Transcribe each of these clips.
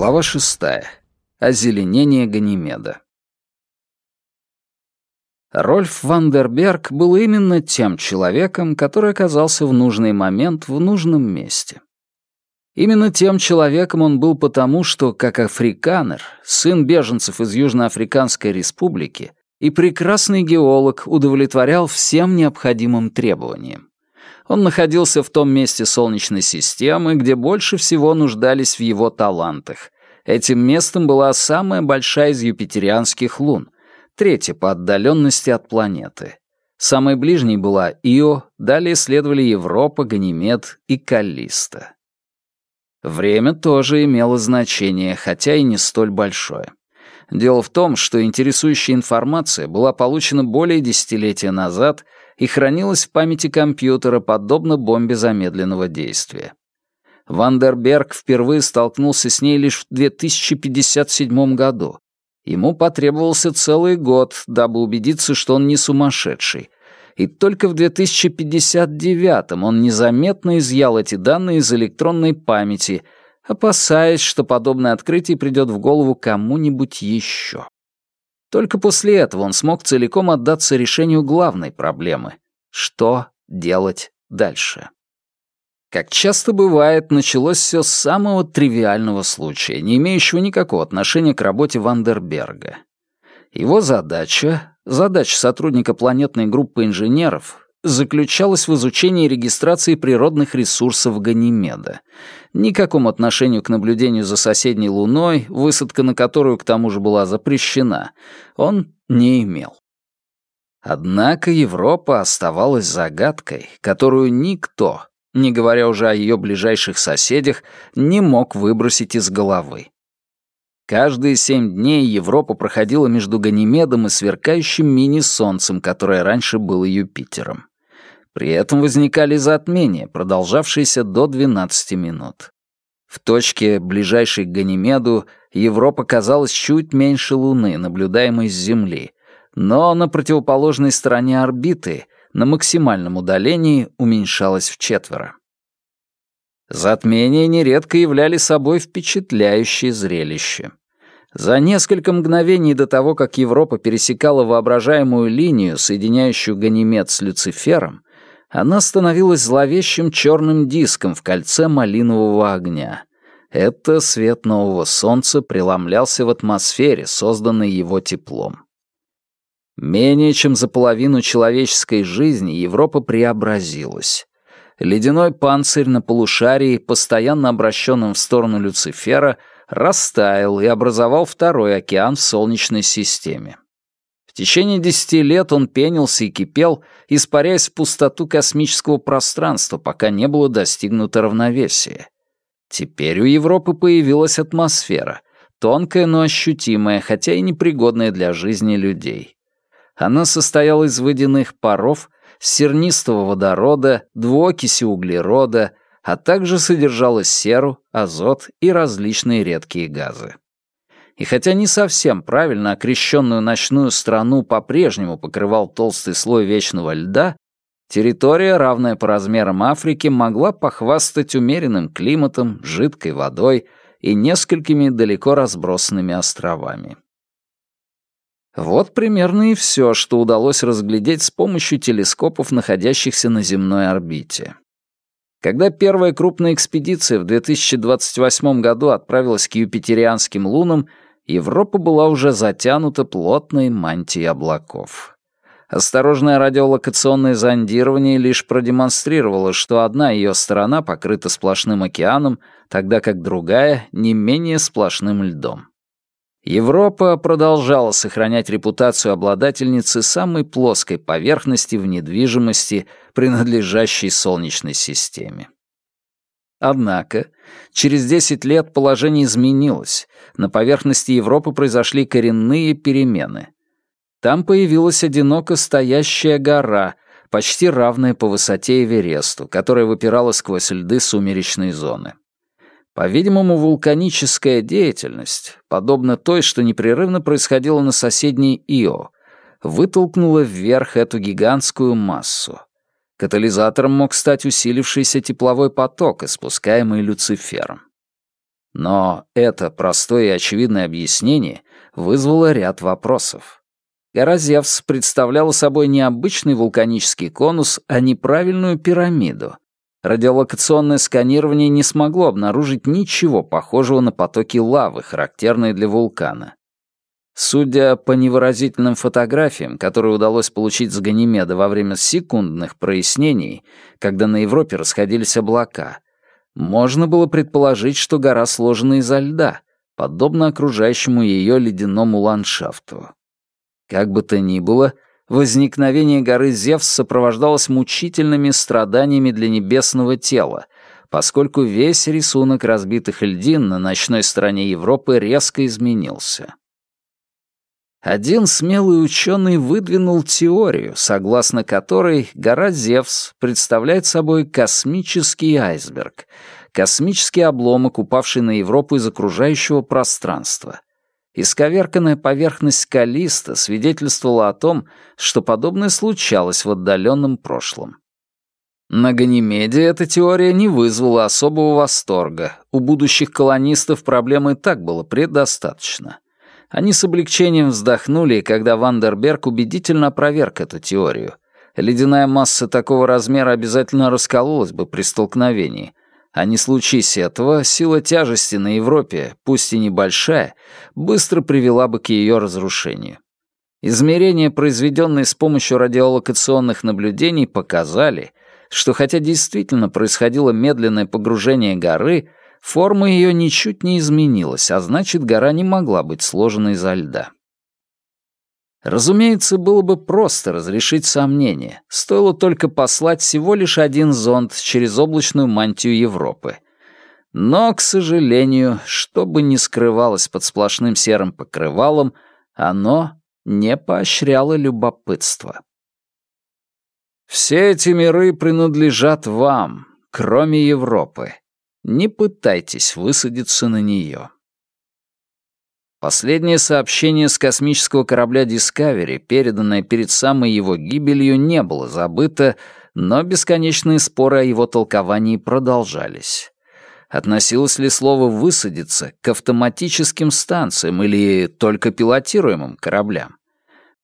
Глава шестая. Озеленение Ганимеда. Рольф Вандерберг был именно тем человеком, который оказался в нужный момент в нужном месте. Именно тем человеком он был потому, что, как африканер, сын беженцев из Южноафриканской республики и прекрасный геолог удовлетворял всем необходимым требованиям. Он находился в том месте Солнечной системы, где больше всего нуждались в его талантах. Этим местом была самая большая из юпитерианских лун, третья по отдаленности от планеты. Самой ближней была Ио, далее следовали Европа, Ганимед и Каллиста. Время тоже имело значение, хотя и не столь большое. Дело в том, что интересующая информация была получена более десятилетия назад и хранилась в памяти компьютера, подобно бомбе замедленного действия. Вандерберг впервые столкнулся с ней лишь в 2057 году. Ему потребовался целый год, дабы убедиться, что он не сумасшедший. И только в 2059 он незаметно изъял эти данные из электронной памяти, опасаясь, что подобное открытие придет в голову кому-нибудь еще. Только после этого он смог целиком отдаться решению главной проблемы — что делать дальше. Как часто бывает, началось все с самого тривиального случая, не имеющего никакого отношения к работе Вандерберга. Его задача, задача сотрудника планетной группы инженеров, заключалась в изучении регистрации природных ресурсов Ганимеда. Никакому отношению к наблюдению за соседней Луной, высадка на которую к тому же была запрещена, он не имел. Однако Европа оставалась загадкой, которую никто, не говоря уже о ее ближайших соседях, не мог выбросить из головы. Каждые семь дней Европа проходила между Ганимедом и сверкающим мини-солнцем, которое раньше было Юпитером. При этом возникали затмения, продолжавшиеся до 12 минут. В точке, ближайшей к Ганимеду, Европа казалась чуть меньше Луны, наблюдаемой с Земли, но на противоположной стороне орбиты — на максимальном удалении уменьшалось в четверо. Затмения нередко являли собой впечатляющее зрелище. За несколько мгновений до того, как Европа пересекала воображаемую линию, соединяющую Ганимед с Люцифером, она становилась зловещим черным диском в кольце малинового огня. Это свет нового солнца преломлялся в атмосфере, созданной его теплом. Менее чем за половину человеческой жизни Европа преобразилась. Ледяной панцирь на полушарии, постоянно обращенном в сторону Люцифера, растаял и образовал второй океан в Солнечной системе. Течение десяти лет он пенился и кипел, испаряясь в пустоту космического пространства, пока не было достигнуто равновесия. Теперь у Европы появилась атмосфера, тонкая, но ощутимая, хотя и непригодная для жизни людей. Она состояла из водяных паров, сернистого водорода, двуокиси углерода, а также содержала серу, азот и различные редкие газы. И хотя не совсем правильно окрещенную ночную страну по-прежнему покрывал толстый слой вечного льда, территория, равная по размерам Африки, могла похвастать умеренным климатом, жидкой водой и несколькими далеко разбросанными островами. Вот примерно и все, что удалось разглядеть с помощью телескопов, находящихся на земной орбите. Когда первая крупная экспедиция в 2028 году отправилась к юпитерианским лунам, Европа была уже затянута плотной мантией облаков. Осторожное радиолокационное зондирование лишь продемонстрировало, что одна ее сторона покрыта сплошным океаном, тогда как другая — не менее сплошным льдом. Европа продолжала сохранять репутацию обладательницы самой плоской поверхности в недвижимости, принадлежащей Солнечной системе. Однако, через 10 лет положение изменилось, на поверхности Европы произошли коренные перемены. Там появилась одиноко стоящая гора, почти равная по высоте Эвересту, которая выпирала сквозь льды сумеречной зоны. По-видимому, вулканическая деятельность, подобно той, что непрерывно происходила на соседней Ио, вытолкнула вверх эту гигантскую массу. Катализатором мог стать усилившийся тепловой поток, испускаемый Люцифером. Но это простое и очевидное объяснение вызвало ряд вопросов. Гора Зевс представляла собой не обычный вулканический конус, а неправильную пирамиду. Радиолокационное сканирование не смогло обнаружить ничего похожего на потоки лавы, характерные для вулкана. Судя по невыразительным фотографиям, которые удалось получить с Ганимеда во время секундных прояснений, когда на Европе расходились облака, можно было предположить, что гора сложена изо льда, подобно окружающему ее ледяному ландшафту. Как бы то ни было, возникновение горы Зевс сопровождалось мучительными страданиями для небесного тела, поскольку весь рисунок разбитых льдин на ночной стороне Европы резко изменился. Один смелый ученый выдвинул теорию, согласно которой гора Зевс представляет собой космический айсберг, космический обломок, упавший на Европу из окружающего пространства. Исковерканная поверхность Калиста свидетельствовала о том, что подобное случалось в отдаленном прошлом. На Ганимеде эта теория не вызвала особого восторга. У будущих колонистов проблемы так было предостаточно. Они с облегчением вздохнули, когда Вандерберг убедительно опроверг эту теорию. Ледяная масса такого размера обязательно раскололась бы при столкновении. А не случись этого, сила тяжести на Европе, пусть и небольшая, быстро привела бы к ее разрушению. Измерения, произведенные с помощью радиолокационных наблюдений, показали, что хотя действительно происходило медленное погружение горы, Форма ее ничуть не изменилась, а значит, гора не могла быть сложена изо льда. Разумеется, было бы просто разрешить сомнения. Стоило только послать всего лишь один зонд через облачную мантию Европы. Но, к сожалению, что бы ни скрывалось под сплошным серым покрывалом, оно не поощряло любопытство. «Все эти миры принадлежат вам, кроме Европы. Не пытайтесь высадиться на нее. Последнее сообщение с космического корабля Discovery, переданное перед самой его гибелью, не было забыто, но бесконечные споры о его толковании продолжались. Относилось ли слово «высадиться» к автоматическим станциям или только пилотируемым кораблям?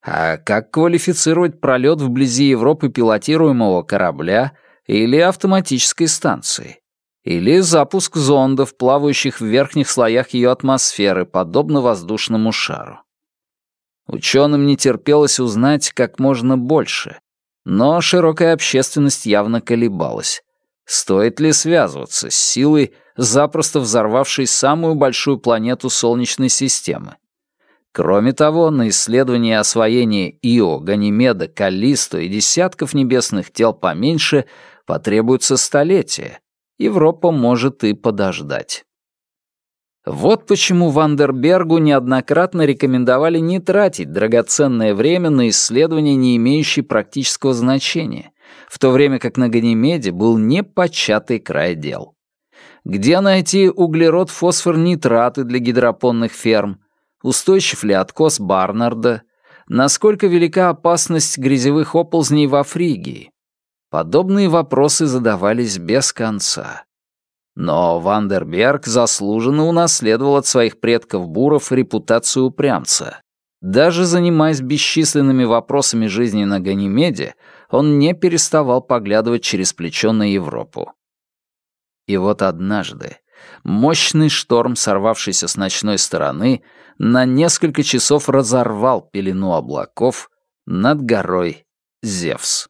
А как квалифицировать пролет вблизи Европы пилотируемого корабля или автоматической станции? Или запуск зондов, плавающих в верхних слоях ее атмосферы, подобно воздушному шару. Ученым не терпелось узнать как можно больше, но широкая общественность явно колебалась. Стоит ли связываться с силой, запросто взорвавшей самую большую планету Солнечной системы? Кроме того, на исследование и освоение Ио, Ганимеда, Каллисто и десятков небесных тел поменьше потребуется столетия, Европа может и подождать. Вот почему Вандербергу неоднократно рекомендовали не тратить драгоценное время на исследования, не имеющие практического значения, в то время как на Ганимеде был непочатый край дел. Где найти углерод-фосфор-нитраты для гидропонных ферм? Устойчив ли откос Барнарда? Насколько велика опасность грязевых оползней во Фригии? Подобные вопросы задавались без конца. Но Вандерберг заслуженно унаследовал от своих предков Буров репутацию упрямца. Даже занимаясь бесчисленными вопросами жизни на Ганимеде, он не переставал поглядывать через плечо на Европу. И вот однажды мощный шторм, сорвавшийся с ночной стороны, на несколько часов разорвал пелену облаков над горой Зевс.